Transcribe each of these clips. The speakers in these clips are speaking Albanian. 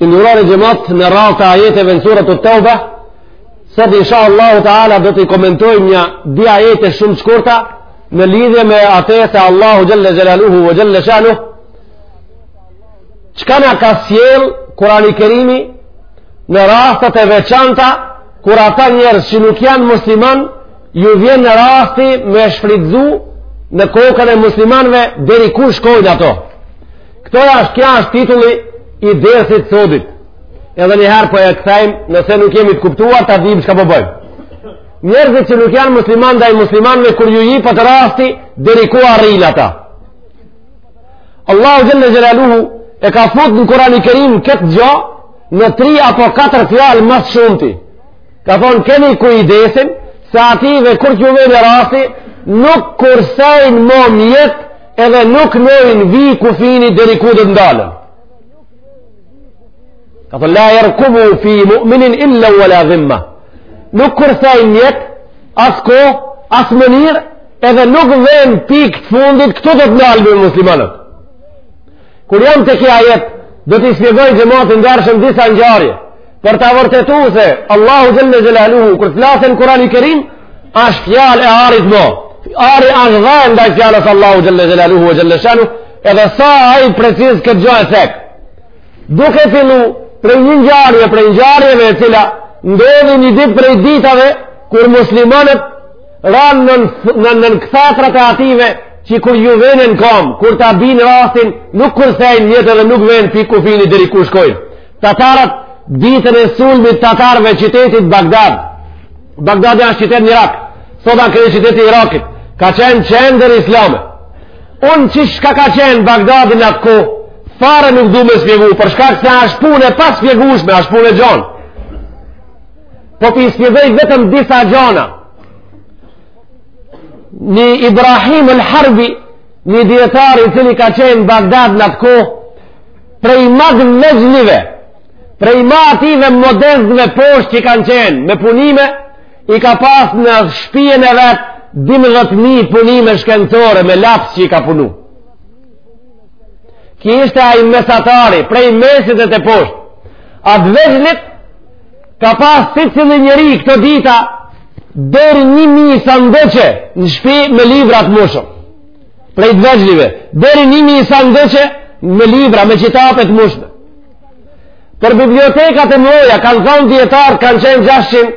I nderuari xhemat, në radhë të ajeteve në suret Teube, sot insha Allahu Teala do t'i komentojmë një dy ajete shumë të shkurta në lidhje me ate se Allahu xhel-le xhelaluhu ve xhel-le shanuhu, çka na ka sjell Kurani Kerimi në rastet e veçanta, kur ata njerëz që nuk janë musliman, ju vjen në rasti me shfrytëzu në kokën e muslimanve deri ku shkojnë ato. Kjo është, kjo është titulli i dersit sodit. Edhe njëherë po e kthejmë, nëse nuk jemi të kuptuar, ta dim çka po bëjmë. Njerëzit që nuk janë musliman ndaj muslimanve kur ju jipet rasti, deri ku arrijn ata. Allahu xhel-le xhelaluhu e ka fut në Kurani Kerim këtë gja në tri apo katër fjalë ma s'shumti. Ka thonë keni kujdesin, se atyve kur t'ju vjen rasti, nuk kursejnë më mjetë Edhe nuk njohin vi kufini deri ku do ndalen. Ka thënë la jerkubune fi mu'minin il-len ve la dhimme. Nuk kursejn mjet, as kohë, as mënyr, edhe nuk venë pik të fundit, këtu do të ndalen me muslimanët. Kur jam të kja jetë, do t'i spjegoj xhemat i ndershëm disa ngjarje, Për ta vërtetu se Allahu xhel-le xhelaluhu kur flet në Kurani Kerim, është fjal e arit mo. Ari është dhe ndaj fjalës Allahut xhel-le xhelaluhu ve xhel-le shanuhu, edhe sa ai preciz këtë gja e cek. Duke fillu prej një ngjarje, prej ngjarjeve e cila, ndodhi një dit prej ditave, kur muslimanët ranë në në në kthetrat e atyve, që kur ju venë kamb, kur ta binë rastin, nuk kursejnë mjete dhe nuk venë pikë kufini deri ku shkojnë. Tatarët ditën e sulmit tatarëve qytetit Bagdad. Bagdadi ashtë qytet në Irak. Sot asht kryeqyteti i Irakit. Ka qenë qendër islame. Unë qi çka ka qenë Bagdadi në atë kohë, fare nuk du me spjegu, për shkak se ashtë punë e paspjegushme, ashtë punë e gjanë. Po po i spjegoj vetëm disa gjana. Një Ibrahim el Harbi, një dijetar i cili ka qenë Bagdad në atë kohë, prej ma t'vegjlive, prej ma atyve modestve poshtë që kanë qenë me punime, i ka pas në shpijen e vetë 12.000 punime shkencore me laps që i ka punu. Ky ishte ai mesatari, prej mesit e të poshtë, ata t'vegjlit ka pas secili njeri këto dita deri një mijë sandëqe në shpi me libra t'mushun. prej të vezlive, deri një mijë sandëqe me libra, me qitape t'mushme. Për bibliotekat e mdhaja, kanë thonë dijetarë, kanë qenë gjashin,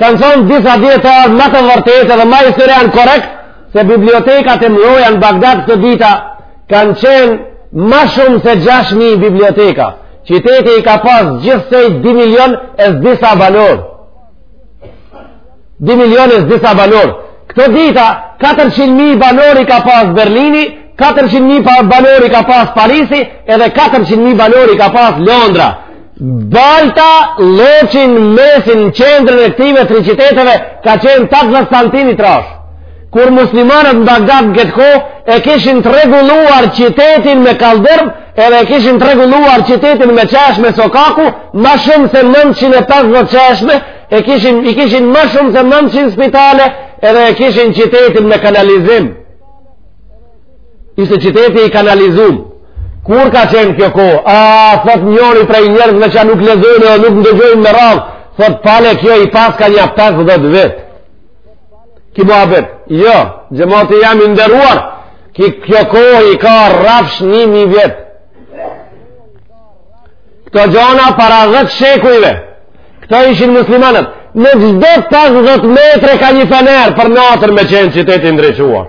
kanë thonë disa dijetarë, ma të vërtetë edhe ma historianë korekt, se bibliotekat e mdhaja në Bagdad këto dita, kanë qenë ma shumë se 6.000 biblioteka. Qyteti i ka pas gjithsej 2 milion e disa banorë. 2 milion e disa banorë. Këto dita, 400.000 banorë i ka pas Berlini, 400.000 banorë i ka pas Parisi, edhe 400.000 banorë i ka pas Londra. Balta, lloçi n'mesin, n'qendrën e këtyve tri qyteteve, ka qenë 80 santim i trashë. Kur muslimanët në Bagdad në këtë kohë, e kishin të rregulluar qytetin me kalldërm, edhe e kishin të rregulluar qytetin me çeshme sokaku, ma shumë se 950 çeshme, e kishin, i kishin ma shumë se 900 spitale edhe e kishin qytetin me kanalizim ishte qyteti i kanalizum kur ka qenë kjo kohë a thot njëri prej njerëzve qa nuk lexojnë dhe nuk ndëgjojnë me radhë thot pale kjo i pas ka nja 50 vjet jo, xhemati jem i nderuar ki kjo kohë i ka rrafsh një mijë vjet Këto gjana para 10 shekujve. Këto ishin muslimanët. Në çdo 50 metre ka një fener për natër me qenë qyteti i ndriçuar.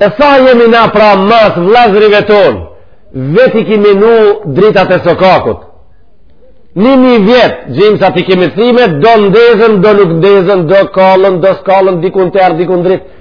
E sa jemi na prapa mas vllazërive tonë, vet i kimi nu dritat e sokakut. Një mijë vjet, gjymsat i kemi thime, do ndezën, do nuk ndezën, do kallën, do s'kallën, dikun terr, dikun dritë.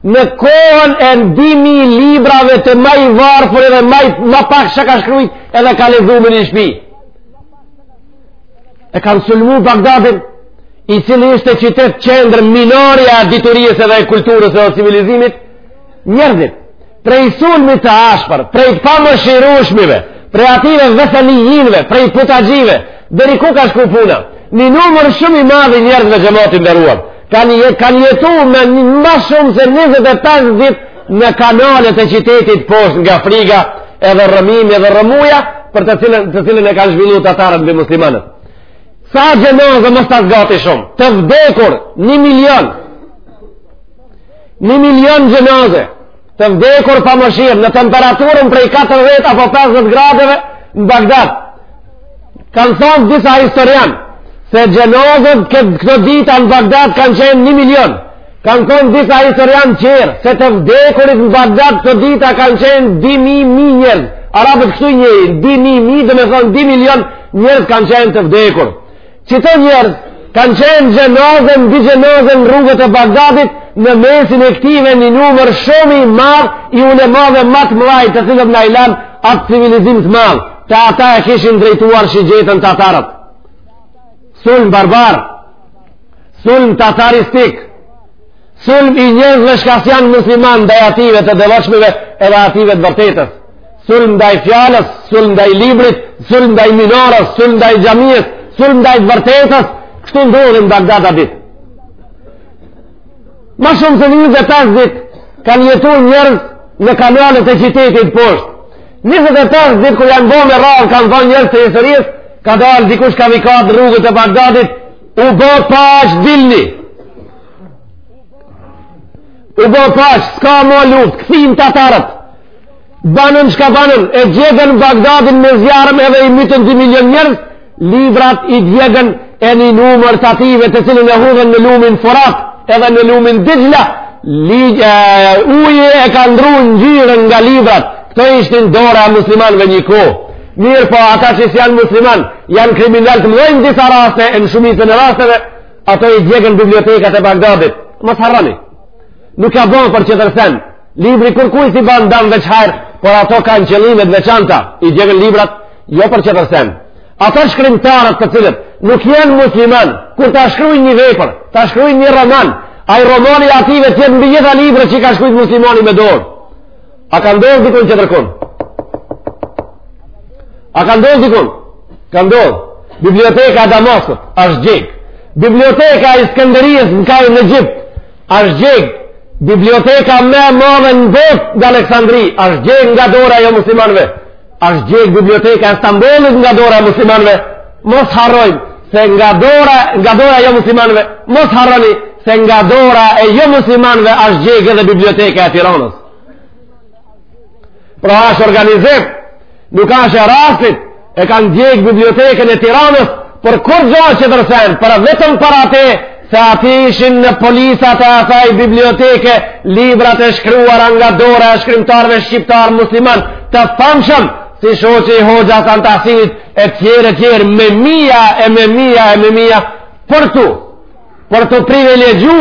Në kohën e ndimi i librave të ma i varfër edhe ma, ma pak shka ka shkrujt edhe ka lexu në një shpi. E kanë sulmu Bagdadin, i cili ishte qytet qendrë minor i diturijës edhe e kulturës edhe civilizimit, njerëzit, prej sulmit të ashpër, prej të pamëshirshmive, prej atyve vezlijinve, prej putaxhive, deri ku ka shku puna, një numër shumë i madh i njerëzve, xhemat i nderuam, Kanë je, kan jetu me ma shumë se 25 dit në kanalet e qytetit poshtë nga friga edhe rrënimi edhe rrëmuja për të cilën, të cilën e kanë zhvillu tatarët mbi muslimanët. Sa xhenaze mas tash gati shumë, të vdekur një milion, një milion xhenaze, të vdekur pa mëshirë në temperaturën prej 40 apo 50 gradeve në Bagdad. Kanë thonë disa historianë se xhenazet këto dita në Bagdad kanë qenë një milion. Kanë thonë disa historianë tjerë se të vdekurit në Bagdad këto dita kanë qenë 2.000 mijë njerëz. Arabët kështu njehin, 2.000 mijë domethanë 2 milion njerëz kanë qenë të vdekur. Qito njerëz kanë qenë xhenaze mbi xhenaze n'rrugët e Bagdadit në mesin e këtyve një numër shumë i madh i ulemave ma të mdhaj të cilët na e lan atë civilizim të madh, te ata e kishin drejtuar shigjetën tatarët. Sulm barbar, sulm tataristik, sulm i njerëzve shka s'jan musliman ndaj atyve të devotshmive edhe atyve të vërtetës. sulm ndaj fjalës, sulm ndaj librit, sulm ndaj minares, sulm ndaj xhamies, sulm ndaj të vërtetës, kështu ndodhi n'Bagdad at ditë. Ma shumë se 25 ditë, kanë jetu njerëz në kanalet e qytetit poshtë. 25 ditë kur janë bo me radhë, kanë than njerëz të historisë, ka dalë dikush ka vikatë n'rrugët e Bagdadit, u bo paqe dilni. U bo paqe, s'ka mo luftë, u kthyn tatarët. Banën shka banën, e djegën Bagdadin me zjarëm edhe i mytën 2 milion njerëz, librat i djegën e një numër të atyve të cilin e hudhën në lumin Furat edhe në lumin Dixhla, uji e ka ndru ngjyrën nga librat, këto ishin n'dorë t'muslimanve një kohë. Mirëpo, ata që s'janë musliman, janë kriminal të mdhaj n'disa raste, e në shumicën e rasteve, ato i djegën bibliotekat e Bagdadit. Mos harroni. Nuk a bo për tjetër sen, libri kurkuj s'i ban dam veç hajr, por ato kanë qëllime t'veçanta, i djegën librat, jo për tjetër sen. Ata shkrimtarët të cilët nuk janë musliman, kur ta shkrujn një vepër, ta shkrujn një roman, ai romani i atyve të jetë mbi gjitha librat që i ka shkru muslimani me dorë. A ka ndodhë dikun tjetërkun? A ka ndodhë dikun? Ka ndodhë. Biblioteka e Damaskut është djegë. Biblioteka e Iskenderijes në Kajro në Egjipt. Ashtë djegë biblioteka më e madhe në bot në Aleksandri, ashtë djegë nga dora e jo muslimanve, ashtë djegë biblioteka e Stambollit nga dora e muslimanve, mos harrojmë se nga dora, nga dora e jo muslimanve, mos harroni se nga dora e jo muslimanve ashtë djegë edhe biblioteka e Tiranës. Pra është organizim, nuk është e rastit, e kanë djegë bibliotekën e Tiranës, për kurgja tjetër sen, por vetëm për atë, se aty ishin në policat e asaj biblioteke, librat e shkruara nga dora e shkrimtarve shqiptar musliman, të famshëm, si shoqi i Hoxha Hasan Tahsinit, e tjerë e tjerë, me mija e me mija e me mija, për t'u, për t'u privilegju,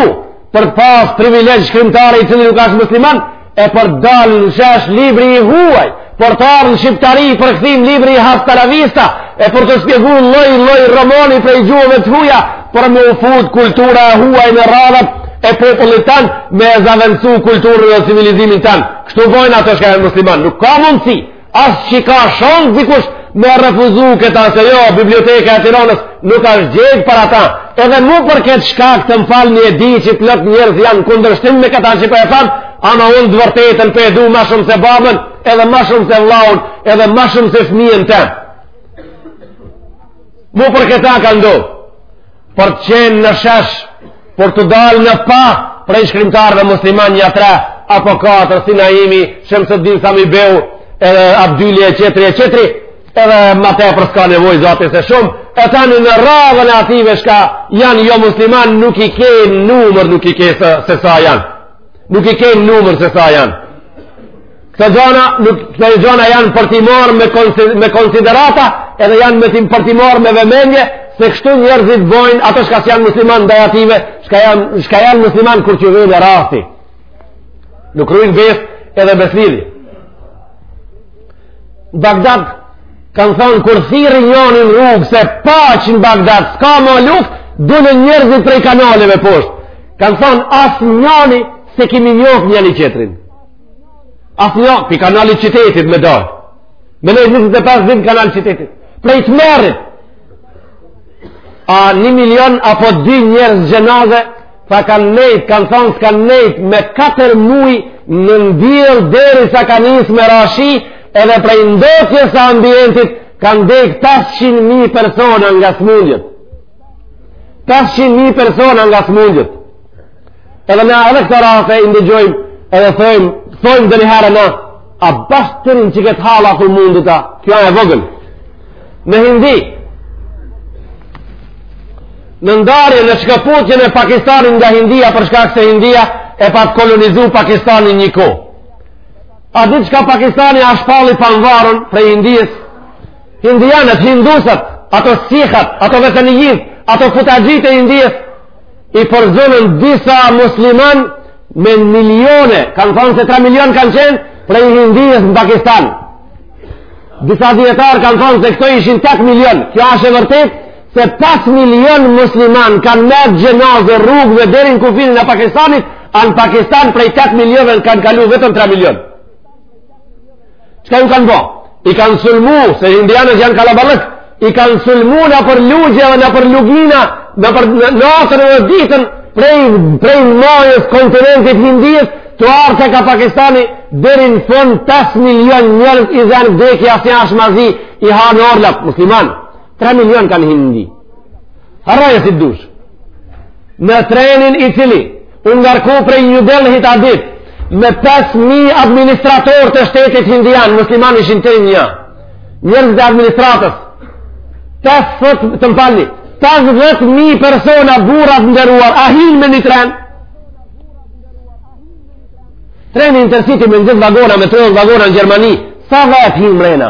për t'pas privilegj shkrimtari i cili nuk ashtë musliman, e për t'dalë në shesh libri i huaj, për të ardhë në Shqiptari përkthim libri i hasta la vista, e për t'u shpjegu lloj-lloj romani prej gjuhëve të huja, për me u fut kultura e huaj në radhët e popullit tanë me e zavendësu kulturën dhe civilizimin tanë. Kështu bojnë ato shka s'janë musliman, nuk ka mundësi, As që ka shans dikush me refuzu këta se jo, biblioteka e Tiranës nuk ashtë gjegë për ata. Edhe mu për këtë shkak të më falni, e di që plot njerëz janë kundërshtim me këta që po e tham, ama unë të vërtetën po e du ma shumë se babën, edhe ma shumë se vllaun, edhe ma shumë se fëmijën tem. Mu për këta ka ndodhë. për të qenë në shesh, për të dalë në pah, prej shkrimtarëve musliman nja tre, apo katër, si Naimi, Shemsedin Sami beu, edhe Abdyli e qetri e qetri, edhe ma tepër s'ka nevojë zati se shumë, e tani në radhën e ative shka janë jo musliman, nuk i ke numër, nuk i ke se, se sa janë. Nuk i ke numër se sa janë. Këto gjona, nuk, këto gjona janë për t'i marrë me, me konsiderata, edhe janë me tim për t'i marrë me vëmendje, se kështu njerëzit bojnë ato shka s'janë musliman ndaj ative, shka janë, shka janë musliman kur qëllon rasti. Nuk rujnë besë edhe besëlidhje. Bagdad, kanë thonë, kur thirri njani në rrugë, se paqe në Bagdad, s'ka më luftë, dolën njerëzit prej kanaleve poshtë. Kanë thonë, as njëni s'e kimi njoftë njëni qetrin. Asnjë pi kanalit qytetit me dalë. Me nejtë 25 ditë n'kanal t'qytetit. Prej tmerrit. A një milion apo dy njerëz xhenaze, tha kanë nejtë, kanë thonë se kanë nejtë, me 4 muj në diell derisa ka nisë me ra shi, edhe prej ndotjes së ambientit, kanë dekë 500.000 persona nga sëmundjet. 500.000 persona nga sëmundjet. Edhe na edhe këto raste i ndëgjojmë edhe thojmë, thojmë dhe njëherë në, a bashkë të rinë që këtë halë atë mundë ta, kjo e vogël. Në Hindi, në ndarje në shkëputjen e Pakistanit nga Hindia, për shkak se Hindia e pat kolonizu Pakistanin një kohë. At ditë çka Pakistani a shpall i panvarun prej Hindijës, Hindianët, Hindusët, ato Sikhat, ato Vetanijit, ato putaxhit e Hindijës, i përzunën disa musliman me milione, kanë thonë se 3 milion kanë qenë, prej hindijës në Pakistan. Disa dijetarë kanë thonë se këto ishin 8 milion, kjo asht e vërtetë, se 5 milion musliman kanë met xhenaze rrugëve deri n' kufinin e Pakistanit, a në Pakistan prej 8 milionëve kanë kalu vetëm 3 milionë. Çka ju kanë bo? I kanë sulmu, se hindianët janë kalaballëk, i kanë sulmu nëpër lugje dhe nëpër lugina, nëpër natën dhe ditën, prej, prej majës kontinentit hindijës, tu ardhë ka Pakistani, deri në fund 5 milion njerëz i zen vdekja asë një ashmazi i hanë orlat, musliman. 3 milion kanë hindi. Harroja si t'dush. Në trenin i cili u ngarku prej Nju Delhit at dit me 5.000 administrator të shtetit hindian, musliman ishin të një, njerëzit e administratës, 5.000 të m'falni, 50.000 persona burra t'nderuar, a hin me një tren, treni intercity me 20 vagona, me 30 vagona në Gjermani, sa vet hin mrena,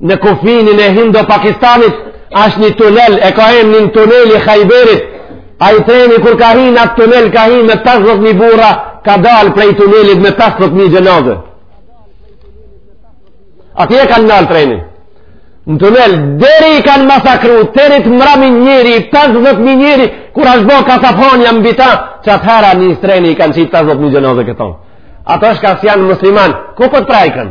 në kufinin e Hindo-Pakistanit, është një tunel, e ka emnin tuneli i Khajberit, ai treni kur ka hi në atë tunel, ka hi me 50.000 burra, ka dalë prej tunelit me 50.000 xhenaze. Aty e kanë nalë trenin. Në tunel, deri i kanë masakru, deri te i mrami njeri, 50.000 njeri, kur është bo kasaphanja mbi ta, që atëhera një treni i kanë qitë 50.000 xhenaze këtonë. Ato shka s'janë musliman, ku për po trajkën?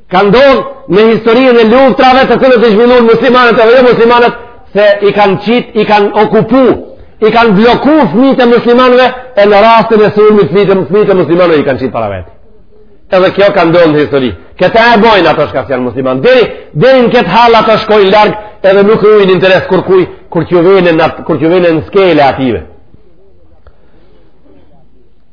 Ka ndodhë në historien e luftrave të cilat i zhvillun muslimanët edhe jo muslimanët se i kanë qitë, i kanë okupu, i kanë bloku fmit e muslimanëve e në rastin e sulmit fmit e muslimanëve i kanë qitë para vetë. Edhe kjo ka ndodhë në histori. Këtë e bojnë ato shka s'janë musliman. Deri, deri në këtë hall ato shkojnë larg edhe nuk rujnë interes kurrkuj, kur t'ju vene në skele ative.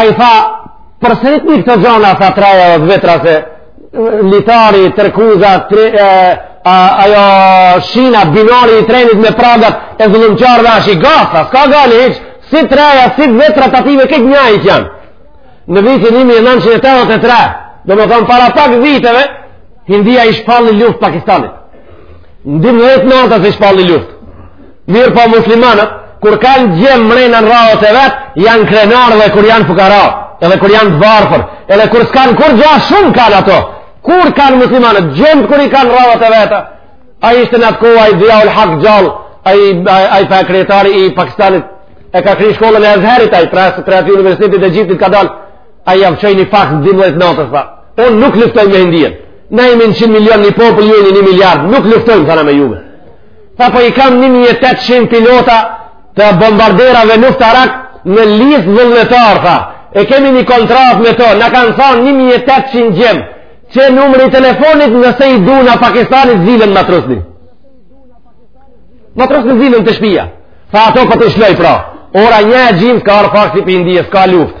Ai tha, përsëritni këto gjona, tha t'reja dhe vetra se, litari, tërkuza, tre, e, a, ajo shina, binari i trenit me pragat, e zullumqarëve ashtë i gatë, tha, s'ka gajle hiç, si t'reja, si vetra të ative, krejt njëjtë janë. Në vitin 1983, domethonë para pak viteve, Hindia i shpalli luft Pakistanit. Në 12 natës i shpalli luft. Mirëpo muslimanët, kur kanë gjem mrena në radhët e veta, janë krenarë dhe kur janë fukara, edhe kur janë të varfër, edhe kur s'kanë kurgja shumë kanë ato. Kur kanë muslimanët, gjem kur i kanë radhët e veta, a ishte në atë kohë, ai Zija ul Hak gjallë, ai, a, ai pa kryetari i Pakistanit, e ka kry shkollën e Azherit, ai pre, prej atij universitetit t'Egjiptit ka dalë, ai jav çoj një faks në 12 natës, tha. Unë nuk luftoj me Hindien. Na jemi 100 milion një popull, ju jeni një miliard, nuk luftojmë, tha na me juve. Tha po i kam 1800 pilota të bombarderave luftarak në listë vullnetarë, tha. E kemi një kontratë me to, na kanë thonë 1800 gjem, qe numri i telefonit nëse i duna Pakistanit zilën ma trusni. Ma trusni zilën te shpia. Tha ato po t'i shloj pra. Ora një e gjims ka ardh faksi prej Indijes, s'ka luftë.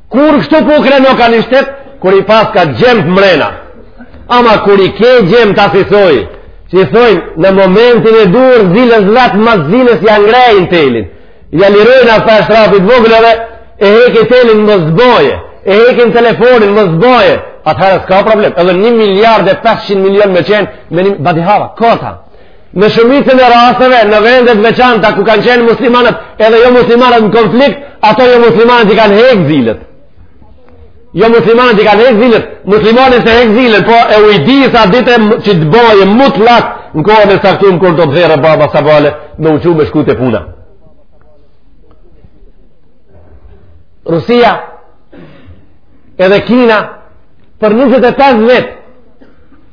Kur kështu p'u krenoka një shtet, kur i paska gjemtë mrena. Ama kur i ke gjemtë asisoj, që i thojnë në momentin e duhur ziles vetë, mas ziles ja ngrejnë telin. Ja lirojnë ata shtrafit vogël edhe, e heke telin mos boje, e heken telefonin mos boje, atëherë s'ka problem. Edhe 1 miliard e 500 milion me qenë, me një badihava, kota. Në shumicën e rasteve, në vendet veçanta ku kanë qenë muslimanët, edhe jo muslimanët në konflikt, ato jo muslimanët i kanë hekë zilet. Jo muslimanët i kanë hekë zilet, muslimanët s'e hekë zilen, po e ujdis atë dite që të bojë mutlak në kohën e caktume kur do të zherë baba sabahle me u çu me shku te puna. Rusia edhe Kina për 25 vjet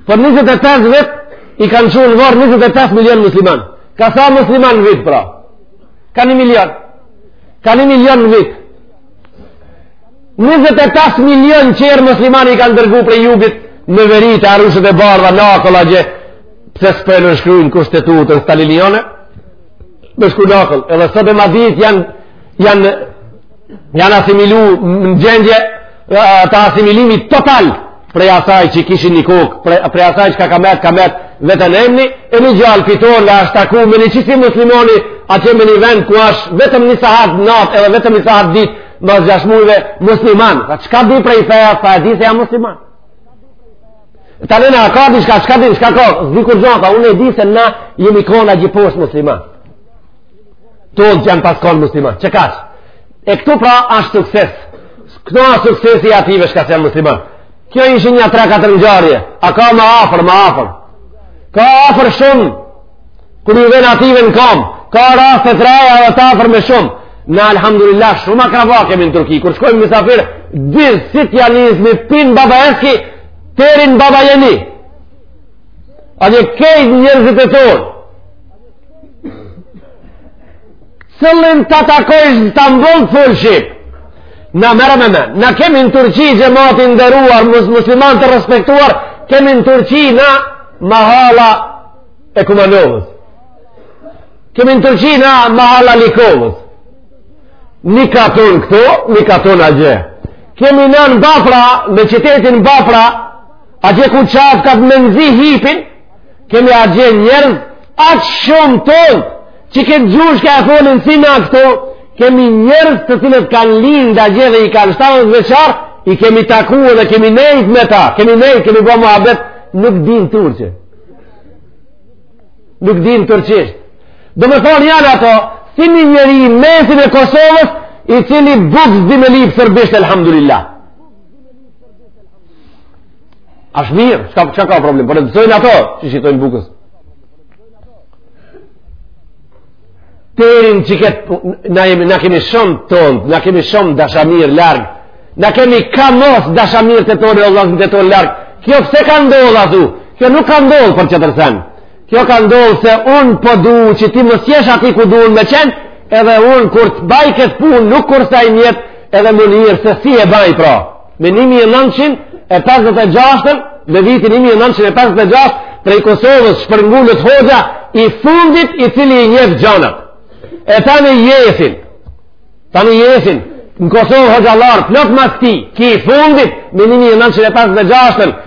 Për 25 vjet i kanë çu në varr 25 milionë musliman. Ka sa musliman në vit pra? Ka 1 milion. Ka 1 milion në vit. 25 milion tjerë musliman i kanë dërgu prej jugit në veri te arushat e bardha në akull atje pse s'pe nënshkrujnë kushtetutën staliniane me shku në akull edhe sot e ma dit janë janë janë asimilu në gjendje të asimilimit total prej asaj që kishin një kohë, prej, prej asaj që ka ka met, ka met vetëm emni, e një djalë pi tonve ashtë taku me një qësi muslimani atje me një vend ku ashtë vetëm një sahat natë edhe vetëm një sahat ditë në gjashtë mujve musliman. Tha, çka di prej feja, tha e di se jam musliman. Tha në në akadi, çka, çka di, çka ka, s'di kurgjo, tha, unë e di se na jemi konë gjiposh musliman. Tonë që janë pas kon musliman. Qe kaq. E këtu pra ashtë sukses. Këtu ashtë suksesi i atyve çka s'janë musliman. Kjo ishin nja 3-4 ngjarje. A ka ma afër, ma afër. Ka afër shumë. Kur ju venë atyve në kamë. Ka raste të reja dhe të afërme shumë. Na alhamdulillah shumë akraba kemi në Turki. Kur shkojmë misafirë, di si t'ja nisim pi në Babaeski, teri në Babajeni janë krejt njerëzit e tonë. Qëllin ta takojsh në Stamboll fol shqip. Na merre me men. Na kemi në Turqi xhemat i nderuar, mus musliman të respektuar, kemi në Turqi na mahalla e Kumanovës. Kemi në Turqi na mahalla Likovës. Një katun këtu, një katun atje. Kemi në në Bafra, në qytetin Bafra, atje ku çafkat menzi hipin, kemi atje njerëz aq shumë tonë që këtë gjuhë çka e folin si na këtu kemi njerëz të cilët kanë lind atje dhe i kanë shtatëdhet vjeçar i kemi taku dhe kemi nejt me ta kemi nejt, kemi bo muhabet nuk din turqe nuk din turqisht domethanë janë ato si një njeri i mesin e Kosovës i cili bukë s'di me lypë serbisht elhamdulillah Asht mirë, çka, çka ka problem, por po e dësojnë ato që shqitojnë bukës. Terin që ketë, na, jemi, na kemi shumë tonë, na kemi shumë dashamirë larg, na kemi ka mosdashamirë të tonë e Allahën të tonë larg, kjo pse ka ndodh aty, kjo nuk ka ndodh për tjetër sen, kjo ka ndodh se unë po du që ti mos jesh aty ku du unë me qenë, edhe unë kur të baj këtë punë nuk kursej mjete edhe mënyrë se si e baj pra. Me 1956 në vitin 1956 prej Kosovës shpërngulet hoxha i fundit i cili i njef gjanat. E tani jesin, tani jesin, në Kosovë hoxhallarë plot mas tij, ky i fundit, me 1956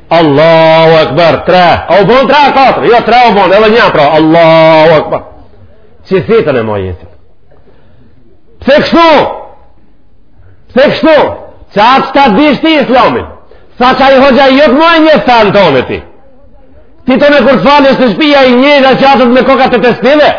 Allahu Akbar, tre, a u bon tre, a katër, jo tre u bon, edhe një pra, Allahu Akbar. Që i thitën e mojë jetit? Pse kështu? Pse kështu? Që atë që ta dish ti islamin? Sa që ai hoxha jot mojë një fanë tonë e ti? Ti tone kur të falesh te shpia i një dhe që atët me kokat e tespive?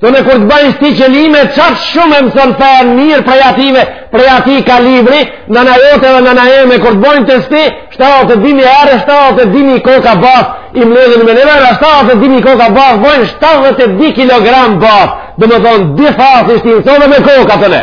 Tone kur të bëjnë tespi, qelime, qatë shumë e mëson fenë mirë prej atyve, prej atij kalibri, nana jote edhe nana eme, kur të bëjnë tespi, 72 mijë herë, 72 mijë koka bath, i mledhin me nëve, 72 mijë koka bath, bëjnë 72 kg bath, domethonë, dy thasë ishti në sonë me koka tone.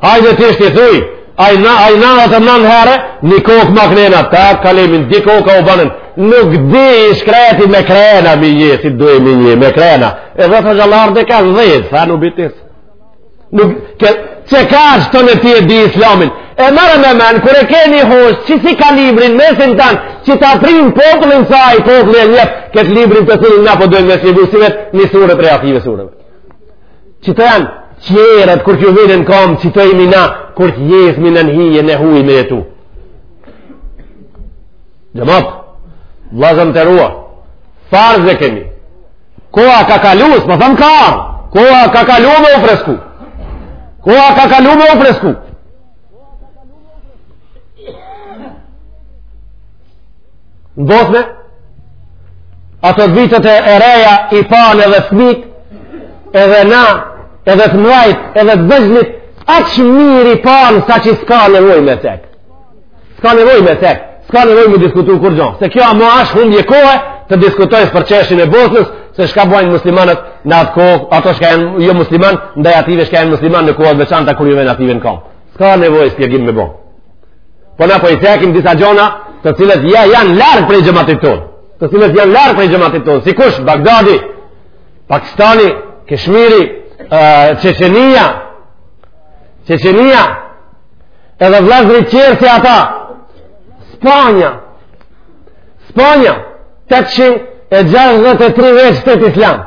Hajde tash ti thuj, ai na ai 99 herë, një kokë më kanë na ta kalimin dy koka u banën. Nuk di i shkreti me krena mi je si do e mi je me krena. E vetë të xhallar de ka 10, sa nuk bitis. Nuk ke çe ka ashtu në ti e di islamin. E merr me men, kur e ke një hoxhë qësi kalibri n'mesin tanë, që ta primë popullin sa i popullin e njef, këtë librin të cilin na po dojmë me shqibu, si vetë një sure prej atyve sureve. Qito janë tjerët kur t'ju vinë në kamë, qito jemi na, kur t'jesmi nën hije t'huj me jetu. Xhemat, vllazën të nderuar, farz e kemi, koha ka kalu, s'po thom ka ardh, koha ka kalu me u fresku, koha ka kalu me u fresku, në Bosnje, ato vitet e reja i panë edhe fmijt, edhe na, edhe të mdhajt, edhe të vegjlit, aq mirë i panë saqë s'ka nevojë me tek. S'ka nevojë me tek, s'ka nevojë me diskutu kurgjo, se kjo ama asht humbje kohe të diskutojsh për çështjen e Bosnës, se shka bojnë muslimanët në atë kohë, ato shka janë jo musliman, ndaj atyve shka janë musliman në kohë të veçanta kur ju vijnë atyve në kamë. S'ka nevojë shpjegim me bo. Po na po i cekim disa gjona të cilët janë larg prej xhematit tonë. Të cilët janë larg prej xhematit tonë. Si kush, Bagdadi, Pakistani, Keshmiri, Çeçenia, Çeçenia, edhe vllazrit tjerë si ata, Spanja, Spanja, 863 vjet shteti islam.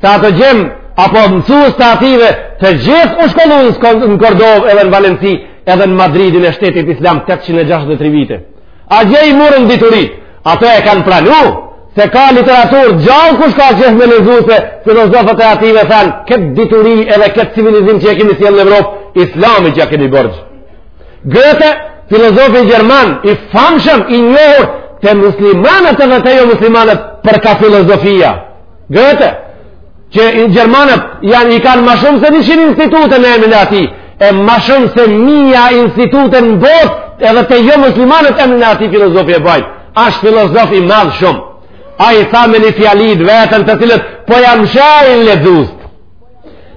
Se ato djem, apo mësus të atyve, të gjithë u shkollun në Kordovë edhe në Valenci, edhe në Madridin e shtetit islam 863 vite. Atje i murën dituritë, ato e kanë pranu, se ka literaturë gjallë kush ka qef me lexu, se filozofat e atyve thanë, këtë dituri edhe këtë civilizim që e kemi sjellë në Evropë, islamit ja kemi borxh. Gëte, filozofi gjerman, i famshëm, i njohur, te muslimanët edhe te jo muslimanët, për ka filozofia. Gëte, që gjermanët i kanë ma shumë se njëqind institute në emrin e atij, e ma shumë se mija institute në botë, edhe te jo muslimanët emrin e atij filozofi e bajnë. Asht filozof i madh shumë. Ai tha me një fjali t'veten të cilët, po ja mshehin lexusit.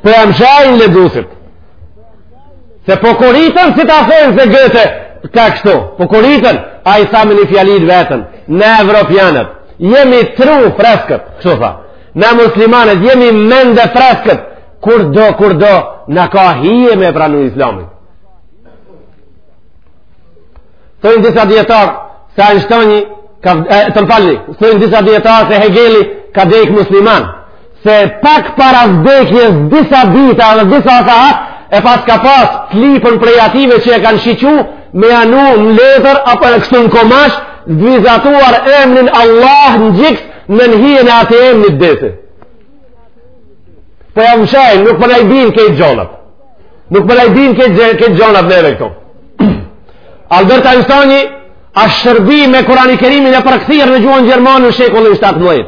Po ja mshehin lexusit. Se po koriten si ta thonë se Gëte tha kështu. Po koriten, ai tha me një fjali t'veten, na evropianët, jemi tru freskët, kështu tha. Ne muslimanët jemi mende freskët, kurdo, kurdo, na ka hije me pranu islamin. Thojnë disa dijetarë, se Einsteini, ka, e, t'më falni, thojnë disa dijetarë se Hegeli ka dek musliman. Se pak para vdekjes disa dita dhe disa sahat e paska pas lypun prej atyve që e kanë shiqu me anu në letër apo kështu në kumash t'vizatuar emnin Allah në gjoks nën hijen e atij emni t'desi. Po ja mshehin, nuk po na i binë këto gjanat. Nuk po na i binë këto gjanat neve këtu. Albert Einsteini a shërby me Kurani Kerimin e përkthyer në gjuhën gjermane në shekullin 17.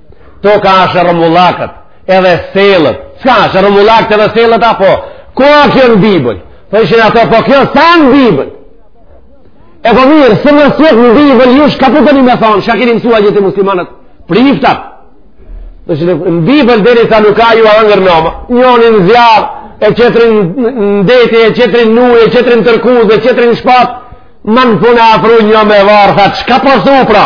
toka asht rrumbullakët edhe sillet toka asht rrumbullakët edhe sillet apo ku a kjo në bibël po ishin ato po kjo s'a në bibël e po mirë së në sjetë në bibël ju shka po doni me thonë shka keni mësu gjithë muslimanët priftat dhe që në bibël derisa nuk ka ju a rëngër në oma njonin zjarr e tjetrin në deti e tjetrin n'ujë e tjetrin tërkuzë e tjetrin shpatë ma në fund e afrunë me varë tha qka po su pra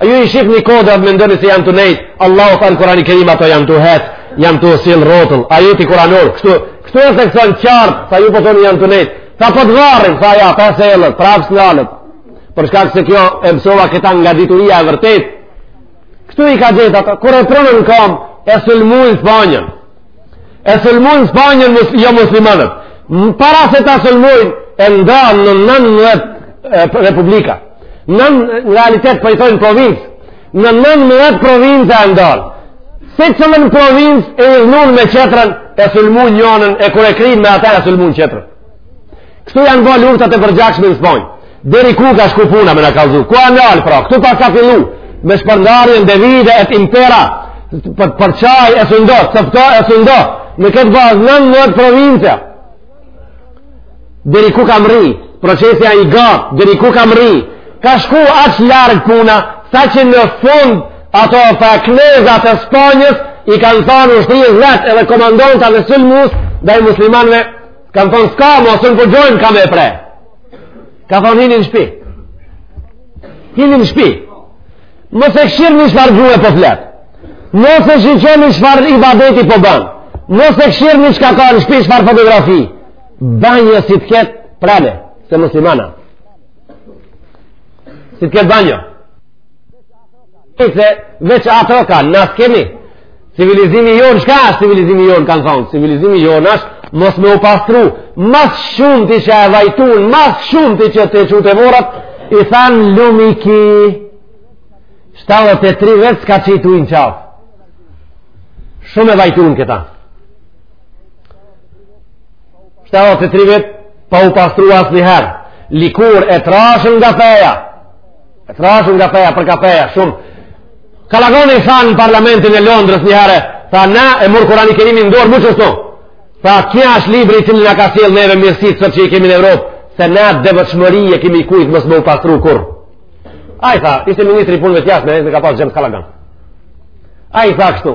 A ju i shifni kodrat e mendoni se janë tu nejt, Allahu tha në Kurani Kerim ato janë tu hec, janë tu sjell rrotull, ajeti kuranor, kështu, kështu e thekson qartë, tha ju po thoni janë tu nejt, tha po të varim, tha ja, tha sillet, prapë s'nalet, për shkak se kjo e mësova këta nga dituria e vërtetë, kështu i ka gjet ato, kur e prunë në kam, e sulmojnë Spanjën, e sulmojnë Spanjën jo muslimanët para se ta sulmojnë e ndanë në nëntëmdhetë republika në realitet po i thojnë provincë në nëntëmdhetë provinca e ndanë secilën provincë e idhnun me tjetrën e sulmun njënën e kur e krynë me ata e sulmun tjetrën Kështu janë ba luftat e përgjakshme në Spanjë. Deri ku ka shku puna me na kallzu? Ku janë nalë pra? Këtu pra ka fillu me shpërndarjen devide et impera përçaj e sundo, copto e sundo. Në këtë bazë nëntëmdhetë provinca. Deri ku ka mrri? Procesi â i gatë, deri ku ka mrri? Ka shku aq larg puna, saqë në fund ata fa knezat e Spanjës i kanë thanë ushtrisë vet edhe komandantëve sulm ndaj muslimanve Kanë thonë çka mos e në po gjojnë kanë me e pre. Ka thonë hini në shpi. Hini në shpi. Mos e kshirni çfarë gjuhe po flet. Mos e shiqoni çfarë ibadeti po ban. Mos e kshirni çka ka në shpi çfarë fotografi. Banjo si të ketë preni, se musliman â. Si të ketë banjo. se veç ata kanë, na s'kemi. Civilizimi jonë, çka asht civilizimi jonë, kanë thonë? Civilizimi jonë asht, mos me u pastru, ma së shumti që e vajtun, ma së shumti që e çun te vorrat, i thanë lumi ky, 73 vetë s'ka qit ujë në qafë. Shumë e vajtun këta. 73 vjet, pa u pastru asnjëherë, lëkurë e trashme nga feja, E trashur nga feja për ka feja, shumë. Kalagoni tha në parlamentin e Londrës një herë, tha na e mur Kurani Kerimin në dorë, mu kështu. Tha, ky asht libri i cili na ka sjellë neve mirësitë sot që i kemi në Evropë, se na devotshmëri e kemi kujtë mos me u pastru kurr. Ai tha, ishte ministri i punëve të jashtme emrin ka pasë Xhejms Kalagon. Ai tha kështu.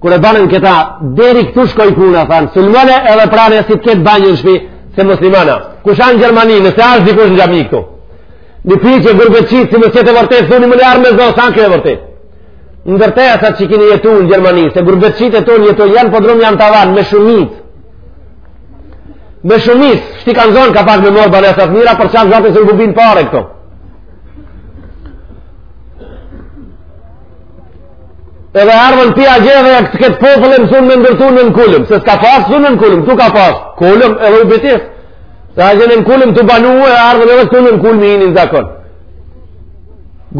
Kur e banën këta, deri këtu shkoi puna, thanë, sulmone edhe prene si të ketë banjë në shpi, se musliman â. Kush â në Gjermani, nëse asht dikush në xhami këtu. Prej gurbetçive, si mos qoftë e vërtet, thuni më larmë me zo, sa në kërë e vërtet. Ndërtesat që kini jetu në Gjermani, se gurbetçitë e tonë jetojnë ja në podrum ja në tavan, ma së shumti. Ma së shumti kanë zonë, ka pak me morë banesat mira, për çan Zot të sërgubin pare këto. Edhe ardhën pi atje edhe këtë këtë popullë e mësun me ndërtu nënkulm. Se s'ka pasë, këtu nënkulm, këtu ka pasë kulm edhe u bitis. Se atje nën kulm, tu banu e ardhën edhe këtu nënkulmi hini në zakon.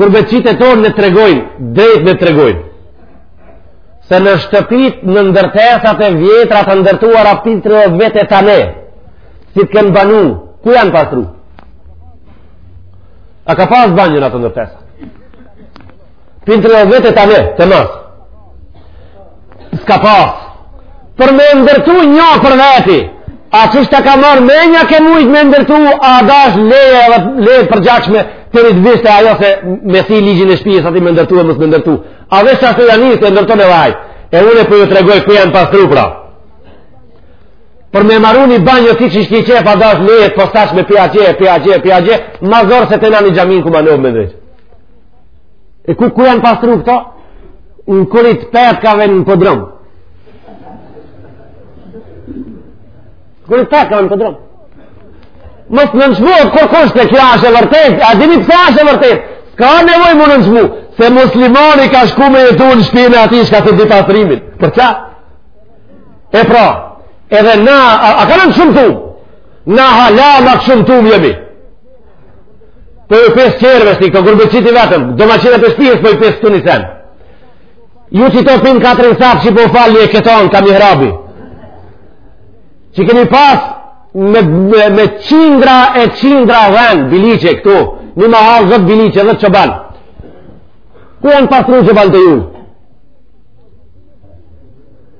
Gurbetçitë e tonë na tregojnë, drejt na tregojnë. Se në shtëpit në ndërtesat e vjetra të ndërtuara pi tre vjete tanë, s'kanë banjo, ku janë pastru? A ka pas banjë në ato ndërtesa? Pinë të rëzë vetë e tane, të masë. S'ka pas. Por me ndërtu një për veti, a që shtë ka marrë me një ke mujt me ndërtu, a dasht leje dhe leje përgjakshme, të rritë vishtë ajo se me si ligjin e shpijës atij me ndërtu e mos me ndërtu. A dhe shashtë e janisë e ndërtu në vajtë, e une po ju tregoj ku janë pastru pra. për me maru një banjë o ti që ishtë një qef a dasht leje postash me pja qe, pja qe, pja qe ma zor se të nani xhamin ku ma nëmë me dhe e ku, ku janë pastru këta në korit petkave në podrum korit petkave në podrum mos në nëshmuat kur kusht e kjo asht e vërtet a dini pse asht e vërtet s'ka nevoj me na dëshmu se muslimani ka shku me jetu në shpine atij çka të di pastrimin për çka? E pra, edhe na, a, a kanë kanë shumtum? Na hala ma të shumtum jemi. Po ju pves qerëve, si këta gurbetçit vetëm, domaqinat e shpijës, po ju pves për një sen. Ju qito pinë katër safa që po faleni këtu, kah mihrabi. Që keni pas me, me, me qindra e qindra dhen, bullica këtu, një mahallë zet bullica, zet çobanë. Ku janë pastru çobantë e juj?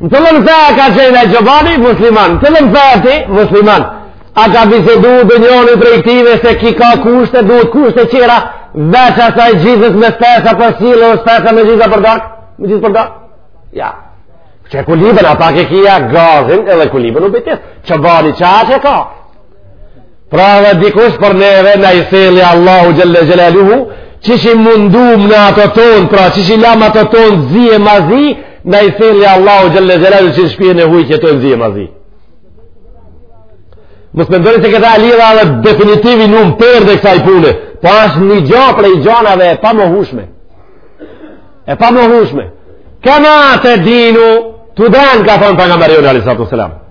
Në të lëmë se ka qenë aj çobani, musliman. Në të lëmë feja ti, musliman. A ka bisedu dhe njoni prej këtyve se ky ka kushte, duhet kushte tjera, veç asaj gjizës me speca për sillë, o speca me gjizë për dark, me gjizë për dark. Ja. Qe kolibën, a pak e kia gazin edhe kolibën u bitis. Çobani qaq e ka. Pra edhe dikush për neve na i çeli Allahu Xhel-le Xhelaluhu, që ishim mundu në ato tonë, pra që i lam ato tonë zi e ma zi, na i çeli Allahu Xhel-le Xhelaluhu që në shpijen e huj jetojnë zi e ma zi. Mos mendoni se këta lira dhe definitivi në më përë dhe kësaj pune, po është një gja prej gjanave e pamohushme. E pamohushme. Kema tedinu tudan, ka thonë pejgamberi jonë A.S.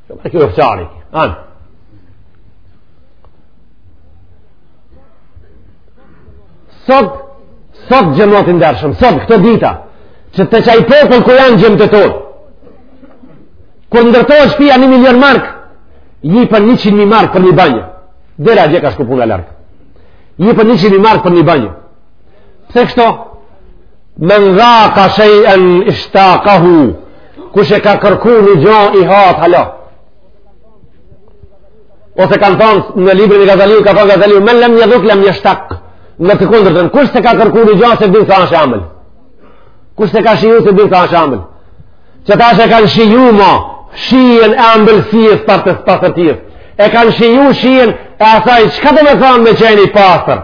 Kjo për kjo fukaria jonë. Sot, sot xhemat i ndershëm, sot këto dita, qe te qaj popull ku janë djemtë tonë. Kur ndërtohet shpia një milion mark, jipen njëqind mijë mark për një banjë. Deri atje ka shku puna larg. Jipen njëqind mijë mark për një banjë. Pse kështu? Men dhaka shej'en ishtakahu, kush e ka kërku një gjo i hahet halo. Ose kanë thonë në librin e Gazaliut, ka thonë Gazaliu, men lem jedhuk, lem jeshtak, në të kundërtën, kush s'e ka kërku një gjo, s'e din që ashtë amël. Kush s'e ka shiju, s'e din që ashtë amël. Që tash e kanë shiju ma, shijen e ambëlsisë për të pastërtisë. E kanë shiju shijen e asaj, çka do me thonë me qenë i pastër?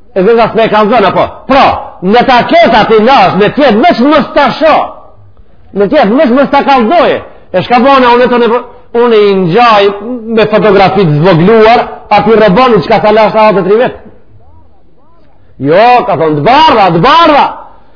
E zeza s'e kallzon, apo? Pra, në ta ketë aty lashtë, në tjetë mësh mos ta shoh, në tjetë mësh mos ta kallzojë, e shka bona unë të në për, unë i ngjaj me fotografi të zvogluar, aty rëboni çka s'a lashtë a atë tri vet. Jo, ka thonë, të bardha, të bardha,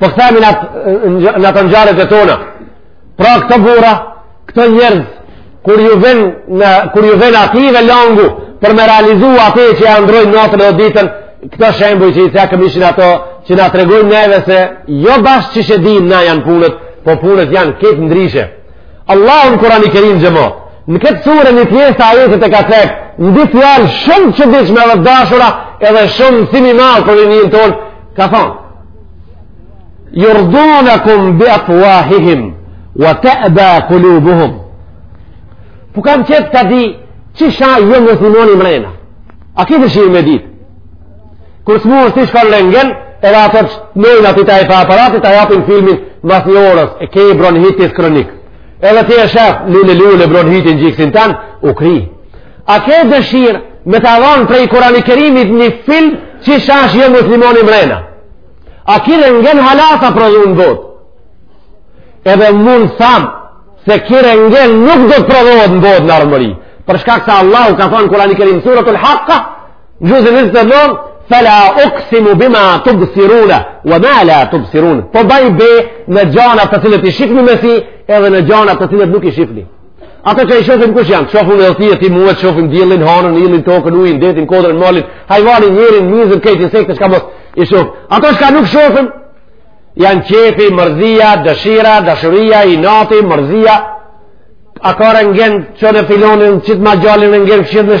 Po kthehemi në ato ngjarjet e tona. Pra këto burra, këto njerëz, kur ju ven, në, kur ju ven ative longu, për me realizu atë që e andrrojnë natën e ditën, këto shembuj që i cekëm ishin ato, që na tregojnë neve se, jo bash qysh e dimë na janë punët, po punët janë kejt ndryshe. Allahu në Kurani Kerim xhemat, në këtë sure një pjesë të ajetit e ka cekë, në dy fjalë shumë të çuditshme edhe të dashura, edhe shumë thimi malë për dinin tonë, ka thonë, jurdunakum bi afwahihim wa ta'ba qulubuhum po kam qef ta di qysh a jomuslimani mrena a ke dëshirë me dit Kur smuhesh ti shkon në rengen, edhe ato që të nëjnë aty te ai far aparati, ta japin filmin mas një orës, e ke bronhitis kronik. Edhe ti e shef, lule lule bronhitin gjoksin tand, u kry. A ke dëshirë me ta dhonë prej Kurani Kerimit një film qysh asht jomuslimoni mrena? Aky rengen hala s'a prodhu në botë. Edhe mund tham, se ky rengen nuk do të prodhohet në botë në ardhmëri. Për shkak se Allahu ka thonë Kurani Kerim suratul haqqa, Xhuzi në të dhëmë, fela uksimu bima tubsiruna, wa ma la tubsiruna. Po baj be në gjana të cilat i shifni me sy, edhe në gjana të cilat nuk i shifni. Ato që i shofim kush janë, shofim edhe ty e ti muet, shofim diellin, hanën, yllin, tokën, ujin, detin, kodrën, malin, hajvanin, njerin, mizën, kejt, insekte, shka mos i shofim. Ato shka nuk shofim, janë qefi, mërzia, dëshira, dashuria, inati, mërzia, a ka rengen që na i filmon, qitë ma gjallin rengen, qite në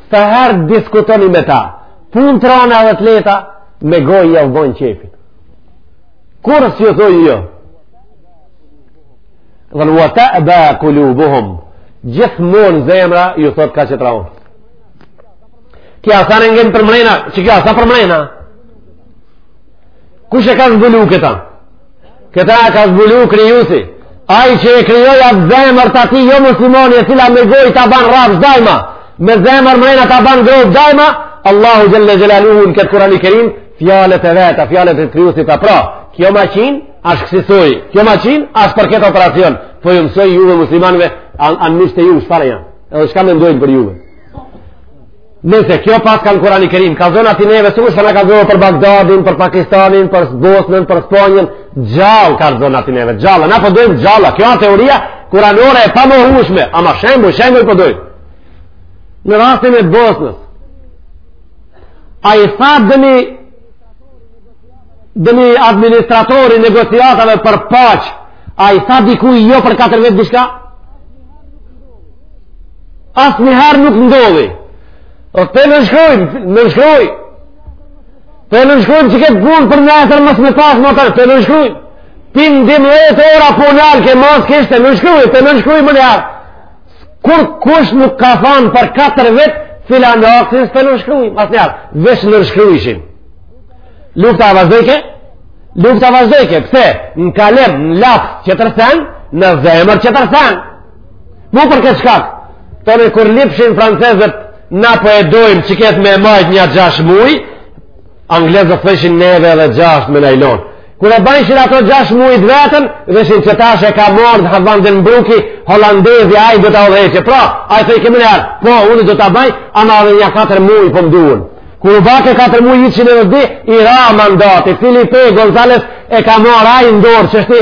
Sa herë diskutoni me ta, punë të rana edhe të leta, me gojë jau bojnë qefin. Kurrë s'ju thojnë jo. E thanë wa ta'ba kulubuhum, gjithmonë zemra ju thot ka që të raun. Kjo a s'a rengen për mrena, kjo a s'a për mrena? Kush e ka zbulu këta? Këta e ka zbulu krijusi. Ai që e krijoi atë zemër të ati jo muslimoni e cila me gojë ta ban rrafsh dajma, me zemër mrena ta ban gropë dajma, Allahu xhelle xhelaluhu në këtë Kur'ani Kerim, fjalët e veta, fjalët e krijusit, pra. Kjo maqinë asht kësisoj. Kjo maqinë asht për këtë operacion, po ju mësoj juve muslimanëve an, anmiqtë e juj çfarë janë. Edhe çka mendojnë për juve. Nëse kjo pas kanë kurani kerim, kallzona ti neve, sikur që na kallzon për Bagdadin, për Pakistanin, për Bosnën, për Spanjën, gjallë kallzona ti neve, gjallë, na po dojmë gjallë, kjo a teoria kuranore e pamohushme, ama shembull, shembull po dojmë. Po në rastin e Bosnës, a i tha dëni, dëni administratori negociatave për paqe, a i tha dikuj jo për 4 vjet diçka? Asnjëherë nuk ndodhi. O të nënshkrujmë, nënshkrujmë. Të nënshkrujmë që këtë punë për në atër mos me pasë më tërë, të nënshkrujmë. Ti në dimë dhe të ora po në alë ke mos kështu, të nënshkrujmë, të nënshkrujmë më në alë. Kurkush nuk ka thanë për 4 vjet, filan akti s'të nënshkrujmë, asnjëri, veç nënshkrujshin. Lufta vazhdojke? Lufta vazhdojke, pse? Në kalem, në laps tjetër sen, në zemër tjetër sen. Mu për këtë shkak, të në kur lypshin francezët, na po e dojmë qeta me majtë nja gjasht muj, anglezët thojshin neve dhe gjasht me na i lon. Kur e bëjshin ato gjasht mujt vetën, thojshin që tash e ka marrë Hans van den Bruki, holandezi ai do ta udhëheqe. Pra, ai thojke mirë, po, unë do ta bëj, ama dhe nja katër mujt po m'duhen. Kur u bajke katër mujt i që edhe i ra mandati, Filipe Gonzales e ka marrë ai n'dorë çështje,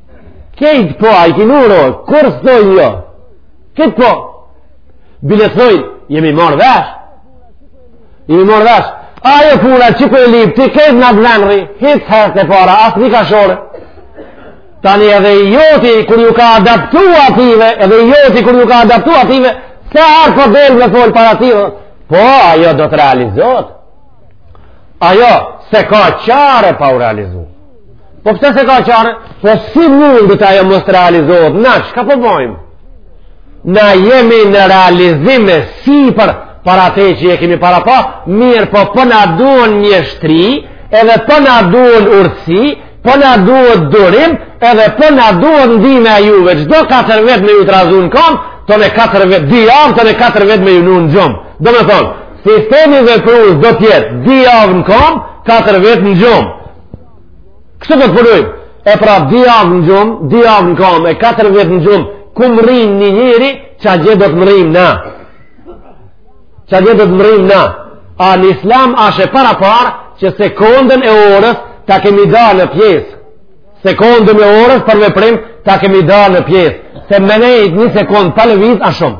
Krejt po, a i ki nuro, kur thojnë jo? Krejt po, bile thojnë, jemi marrë vesh, jemi marrë vesh, ajo puna që po e lyp, ti krejt në dhenri, hiç herë të para, asnjë ka shore, tani edhe i joti, kur ju ka adaptu atyve, edhe i joti, kur ju ka adaptu atyve, sa herë po del me folë para tyve, po, ajo do të realizohet, ajo, s'ka çare pa u realizu, Po pse s'ka çare? Po si mundet ajo mos të realizohet? Na, çka po bojmë? Na jemi në realizim e sipër për ato që i kemi parapa, mirëpo po na duhen mjeshtri, edhe po na duhen urtësi, po na duhet durim, edhe po na duhet ndihma e juve, çdo 4 vjet me ju trazu në kam, të në 4 vjet, dy javë të në 4 vjet me ju në në gjumë. Domethonë, sistemi dhe pruz do të jetë, dy javë në kam, 4 vjet në gjumë. Kështu po të përrujmë. E pra, dy javë në gjumë, dy javë në kamë, e katër vjet në gjumë, ku mrrin një njeri, qaq edhe do të mrrimë na. Qaq edhe do të mrrimë na. A në islam asht e paraparë, që sekundën e orës, ta kemi da në pjesë. Sekundën e orës për veprim, ta kemi da në pjesë. Se me nejt një sekundë pa lëviz, asht shumë.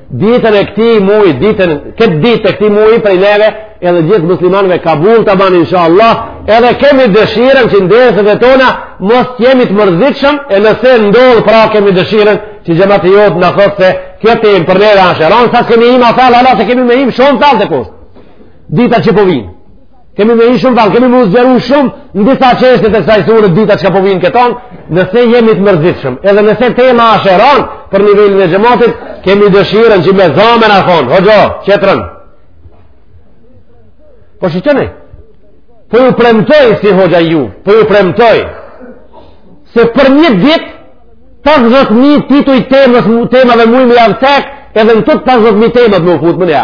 Ditën e këtij muji, ditën, këtë ditë e këtij muji prej neve, edhe gjithë muslimanve kabull ta banë, insha Allah, edhe kemi dëshirën që n'derset e tona, mos të jemi të mërzitshëm, e nëse ndodh pra kemi dëshirën që xhemati jonë t'na thotë se kjo temë për neve asht e ranë. S'kemi hi ma thellë, ala se kemi me hi shumë thellë te poshtë. Ditët që po vijnë. Kemi me hi shumë thellë, kemi me u zgjeru shumë në disa çështje të kësaj sures ditët që po vijnë këtu, nëse jemi të mërzitshëm, edhe nëse tema asht e ranë për nivelin e xhematit, kemi dëshirën që me za me na thanë, hoxho, tjetrën. Po që qëne? Po ju premtoj, si hoxha juj, po ju premtoj, se për një ditë, 50.000 tituj temës, temave muj me jav çek, edhe në të 50.000 temat me u futë me një.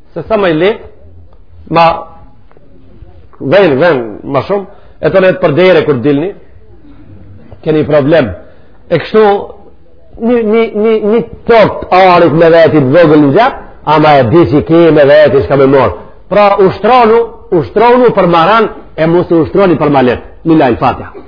se sa ma i lehtë ma vejnë vejnë ma shumë e të letë për dere kur dilni keni problem e kështu një, një, një, një tërt arit me veti t'vogël në xhep ama e di që ke me veti çka me marrë pra ushtronu ushtronu për ma ranë e mos u ushtroni për ma lehtë lillahil Fatiha